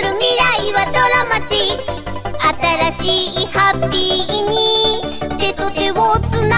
る未来はドラマチ。新しいハッピーに。手と手をつなぐ